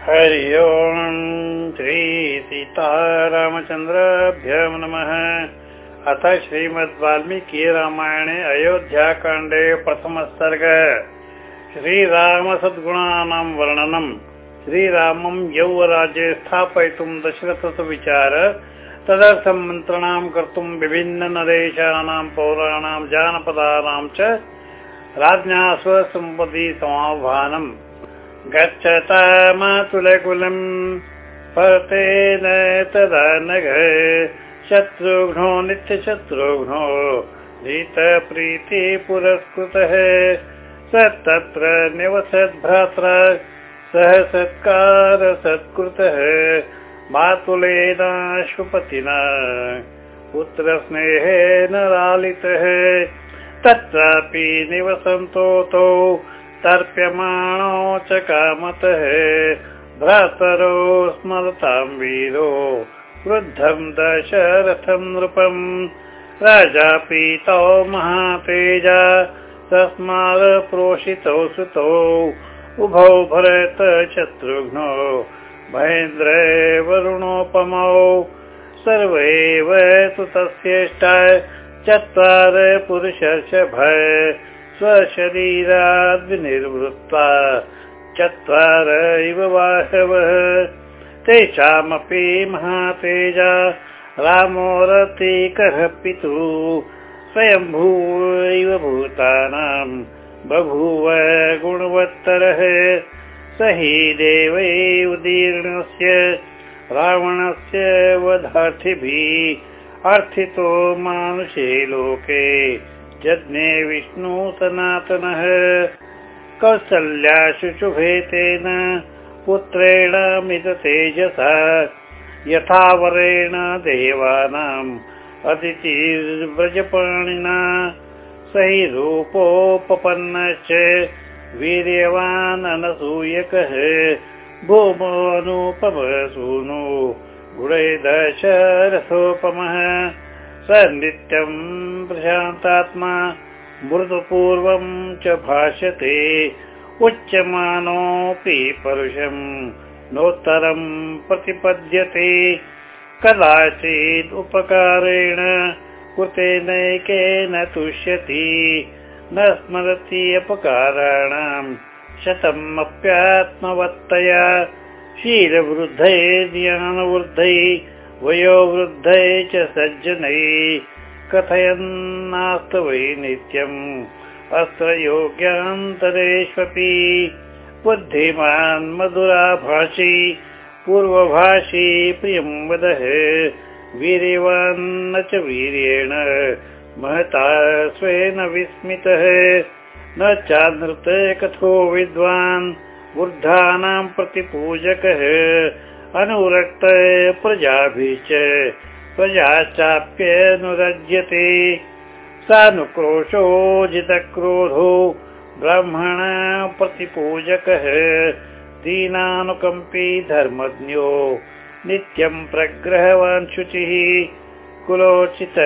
हरि ओम् श्री सीतारामचन्द्राभ्य नमः। अथ श्रीमद् वाल्मीकि रामायणे अयोध्याकाण्डे प्रथम सर्ग। श्रीरामसद्गुणानां वर्णनम् श्रीरामं यौवराज्ये स्थापयितुं विचार। तदर्थं मन्त्रणां कर्तुं विभिन्ननदेशानां पौराणां जानपदानां च राज्ञा स्वसम्पदि समाह्वानम् गच्छता मातुलकुलम् पतेन तदा नघ शत्रुघ्नो नित्यशत्रुघ्नो नीतप्रीति पुरस्कृतः स तत्र निवसत् भ्रात्रा सह सत्कार सत्कृतः। मातुलेनाश्वपतिना पुत्रस्नेहेन लालितः। तत्रापि निवसन्तो तर्प्यमाणो च कामतः भ्रातरो स्मरतां वीरो वृद्धं दशरथं नृपम् राजा पीतौ महातेजा तस्मात् प्रोषितौ सुतौ उभौ भरत शत्रुघ्नौ महेन्द्र वरुणोपमौ। सर्व एव सुतस्येष्टा चत्वार पुरुषस्य भय स्वशरीराद्विनिर्वृत्ता चत्वार इव वाहवः तेषामपि महातेजा रामो रतिकः पितुः। स्वयम्भू इव भूतानां बभूव गुणवत्तरः। स हि देवै उदीर्णस्य रावणस्य वधार्थिभिः अर्थितो मानुषे लोके जज्ञे विष्णु सनातनः कौसल्या शुशुभे तेन पुत्रेण मित तेजसा यथा वरेण देवानाम् अदितिर्व्रजपाणिना। स हि रूपोपपन्नश्च वीर्यवान् अनसूयकः भूमोऽनुपमसूनु गुणे दशरथोपमः स नित्यं प्रशान्तात्मा मृदुपूर्वं च भाष्यते उच्यमानोऽपि परुषं नोत्तरं प्रतिपद्यते। कदाचित् उपकारेण कृतेनैकेन तुष्यति न स्मरति अपकाराणां शतमप्यात्मवत्तया। शीलवृद्धै ज्ञानवृद्धै वयोवृद्धै च सज्जनै कथयन्नास्त वै नित्यम् अत्र योग्यान्तरेष्वपि बुद्धिमान् मधुराभाषी पूर्वभाषी प्रियं वदः वीर्यवान्न च वीर्येण महता स्वेन विस्मितः। न चानृत कथो विद्वान् वृद्धानां प्रतिपूजकः अनुरक्त प्रजाभिश्च प्रजाश्चाप्यनुरज्यते सानुक्रोशोजितक्रोधो ब्राह्मण प्रतिपूजकः दीनानुकम्पी धर्मज्ञो नित्यं प्रग्रहवान् शुचिः कुलोचित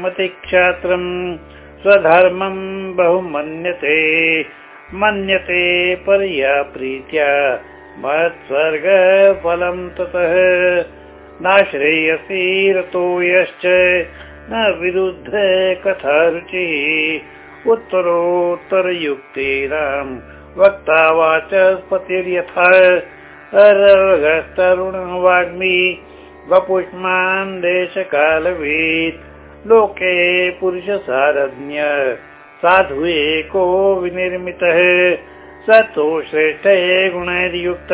मतिक्षात्रम् स्वधर्मं बहु मन्यते मन्यते पर्या प्रीत्या मत्स्वर्गफलं ततः। नाश्रेयसी रतो यश्च न विरुद्ध कथा रुचिः। उत्तरोत्तरयुक्तीनां वक्ता वाचस्पतिर्यथा। अरगस्तरुण वाग्मी वपुष्मान् देशकालवीत्। लोके पुरुषसारज्ञ साधु एको विनिर्मितः स तु श्रेष्ठ गुणैर्युक्त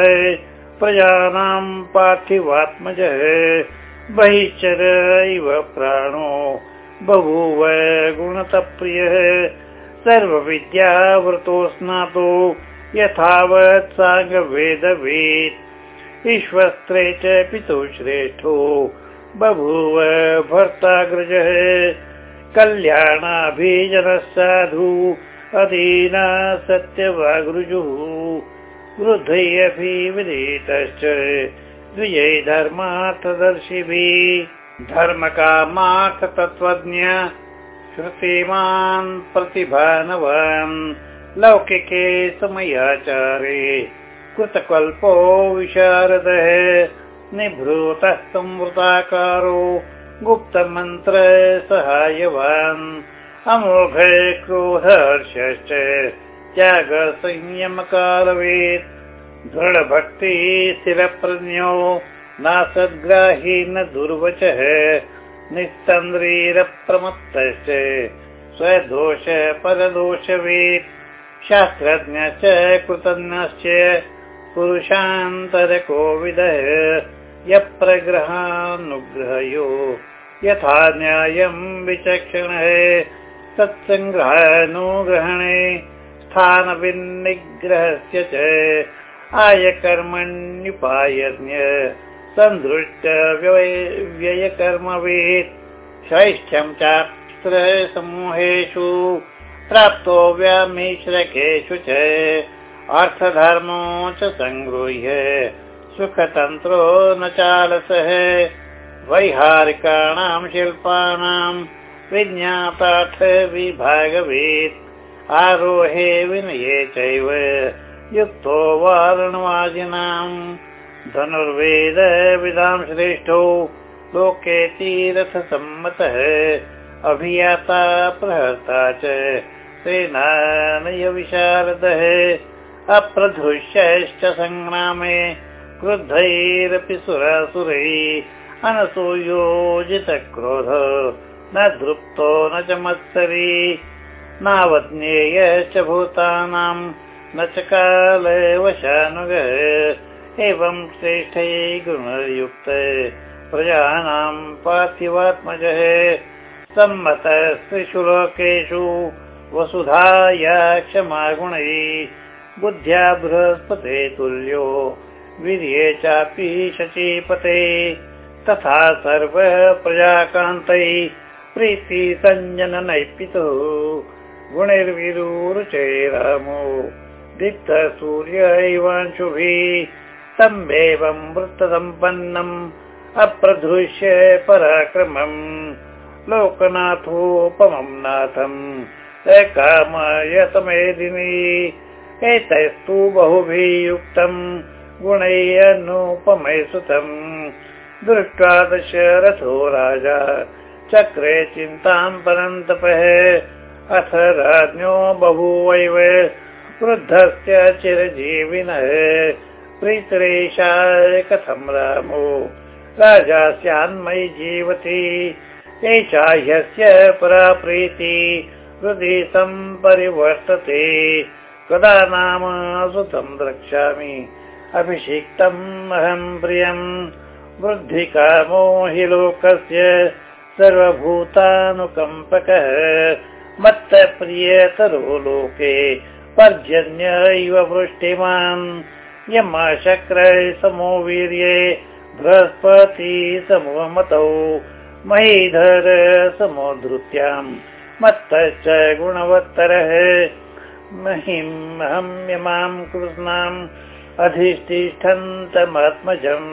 प्रजानां पार्थिवात्मजः। बहिश्चर इव प्राणो बभूव गुणतप्रियः। सर्वविद्यावृतो स्नातो यथावत् साङ्गवेदवेत्। ईश्वस्त्रे च पितु श्रेष्ठो बभूव भर्ताग्रजः। कल्याणाभिजनः साधु अधीना सत्यवागृजुः वृद्धै अपि विदितश्च द्विजै धर्मार्थदर्शिभिः धर्मकामार्थतत्त्वज्ञ श्रुतिमान् प्रतिभानवान् लौकिके समयाचारे कृतकल्पो विशारदः निभृतः संवृताकारो गुप्तमन्त्र सहायवान् अमोघ क्रोधर्षश्च त्याग संयमकालवेत् दृढभक्ति स्थिरप्रज्ञो नासद्ग्राही न दुर्वचः निस्तन्द्रीरप्रमत्तश्च स्वदोष परदोषवेत् शास्त्रज्ञश्च कृतज्ञश्च पुरुषान्तरकोविदः यप्रग्रहानुग्रहयो यथा न्यायम् विचक्षणः तत्सङ्ग्रहानुग्रहणे स्थानविन्निग्रहस्य च आयकर्मण्युपायज्ञ सन्दृष्ट व्ययकर्मवेत् शैष्ठ्यं चात्र समूहेषु प्राप्तो व्यामिश्रकेषु च अर्थधर्मो च सङ्गृह्य सुखतन्त्रो न चालसः। वैहारिकाणां शिल्पानां विज्ञाताथ विभागवेत्। आरोहे विनये चैव युक्तो वारणवाजिनाम्। धनुर्वेदविदां श्रेष्ठो लोके तीरथसम्मतः। अभियाता प्रहर्ता च सेनानयविशारदः। अप्रधृष्यश्च सङ्ग्रामे क्रुद्धैरपि सुरासुरैः अनसूयोजितक्रोध न धृप्तो न च मत्सरी नावज्ञेयश्च भूतानां न च कालवशानुगः एवं श्रेष्ठै गुणयुक्त प्रजानां पार्थिवात्मजः। सम्मतस्त्रिषु लोकेषु वसुधाया क्षमा गुणैः बुद्ध्या बृहस्पते तुल्यो वीर्ये चापि शचीपते तथा सर्व प्रजाकान्तैः प्रीति सञ्जननैपितुः गुणैर्विरुचे रामो दिक्तसूर्यैवांशुभिः तम्बेवं वृत्तसम्पन्नम् अप्रदृश्य पराक्रमम्। लोकनाथोपमम् नाथम् कामयतमेदिनी एतैस्तु बहुभिः युक्तम् गुणैरनुपमय सुतम् दृष्ट्वा दशरथो राजा चक्रे चिन्तां परन्तपः अथ राज्ञो बहुवैव वृद्धस्य चिरजीविनः। प्रीतरेशाय कथं रामो? राजा स्यान्मयि जीवति। एषा ह्यस्य परा प्रीति हृदि सम्परिवर्तते। कदा नाम सुतं द्रक्ष्यामि। अभिषिक्तम् अहं प्रियम्। वृद्धिकामो हि लोकस्य सर्वभूतानुकम्पकः मत्तप्रियतरो लोके पर्जन्य इव वृष्टिमान् यमाशक्र समो वीर्ये बृहस्पति समो मतौ महीधर समो धृत्याम् मत्तश्च गुणवत्तरः अहं यमां कृष्णाम् अधिष्ठिष्ठन्तमात्मजम्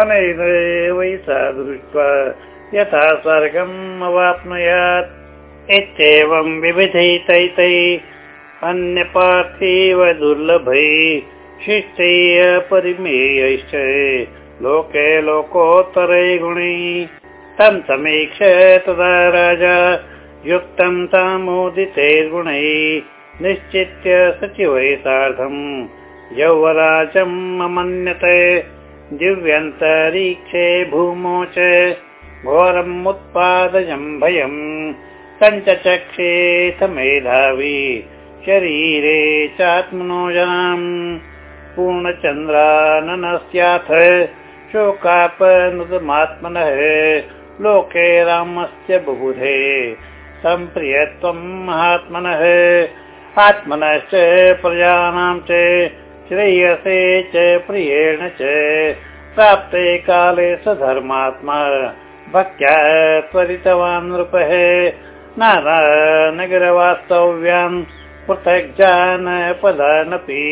अनेनैव सा दृष्ट्वा यथा स्वर्गम् अवाप्नुयात्। इत्येवं विविधैतैतै अन्यपार्थिव दुर्लभै शिष्टै अपरिमेयैश्च लोके लोकोत्तरै गुणै। तं समीक्ष तदा राजा युक्तं तामोदितैर्गुणै निश्चित्य सचिवै सार्धम् यौवराजम् अमन्यते। दिव्यन्तरीक्षे भूमौ च घोरम् उत्पादयम् भयम् पञ्चचक्षेथ मेधावी शरीरे चात्मनो जनाम्। पूर्णचन्द्राननस्याथ शोकापनुतमात्मनः लोके रामस्य बुबुधे सम्प्रियत्वम् महात्मनः। आत्मनश्च प्रजानां च श्रेयसे च प्रियेण च प्राप्ते काले स धर्मात्मा भक्त्या त्वरितवान् नृपः नारानगरवास्तव्यान् पृथक् जानपदानपि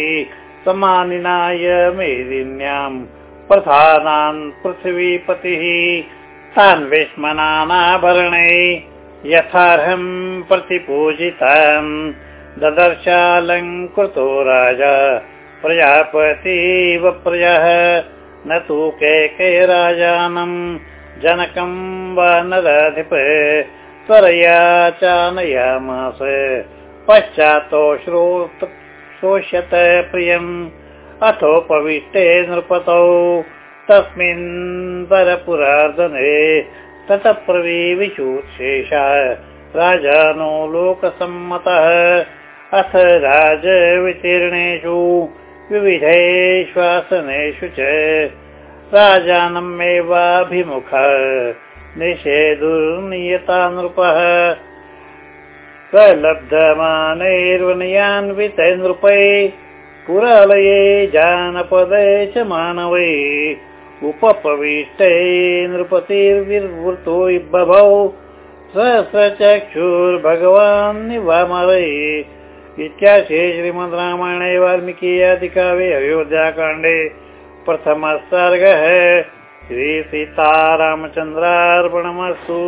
समानिनाय मेदिन्याम् प्रधानान् पृथिवीपतिः तान् विस्मनानाभरणै यथार्हम् प्रतिपूजितान् ददर्शालङ्कृतो राजा प्रजापतीव प्रजः न तु कैकैराजानम् जनकं वा नराधिप त्वरया चानयामास। पश्चातो श्रोत शोष्यत प्रियम् अथोपविष्टे नृपतौ। तस्मिन् परपुरार्दने ततः प्रवीविशुशेषः राजानो लोकसम्मतः अथ राजवितीर्णेषु विविधेष्वासनेषु च राजानमेवाभिमुख निषेधुर्नियता नृपः नृपै पुरालये जानपदे च मानवै। उपपविष्टै नृपतिर्विवृतो बभौ। सहस्रचक्षुर्भगवान् निवामरै। इत्याशे श्रीमद् रामायणे वाल्मीकि आदिकाव्ये अयोध्याकाण्डे प्रथमः सर्गः श्रीसीतारामचन्द्रार्पणमस्तु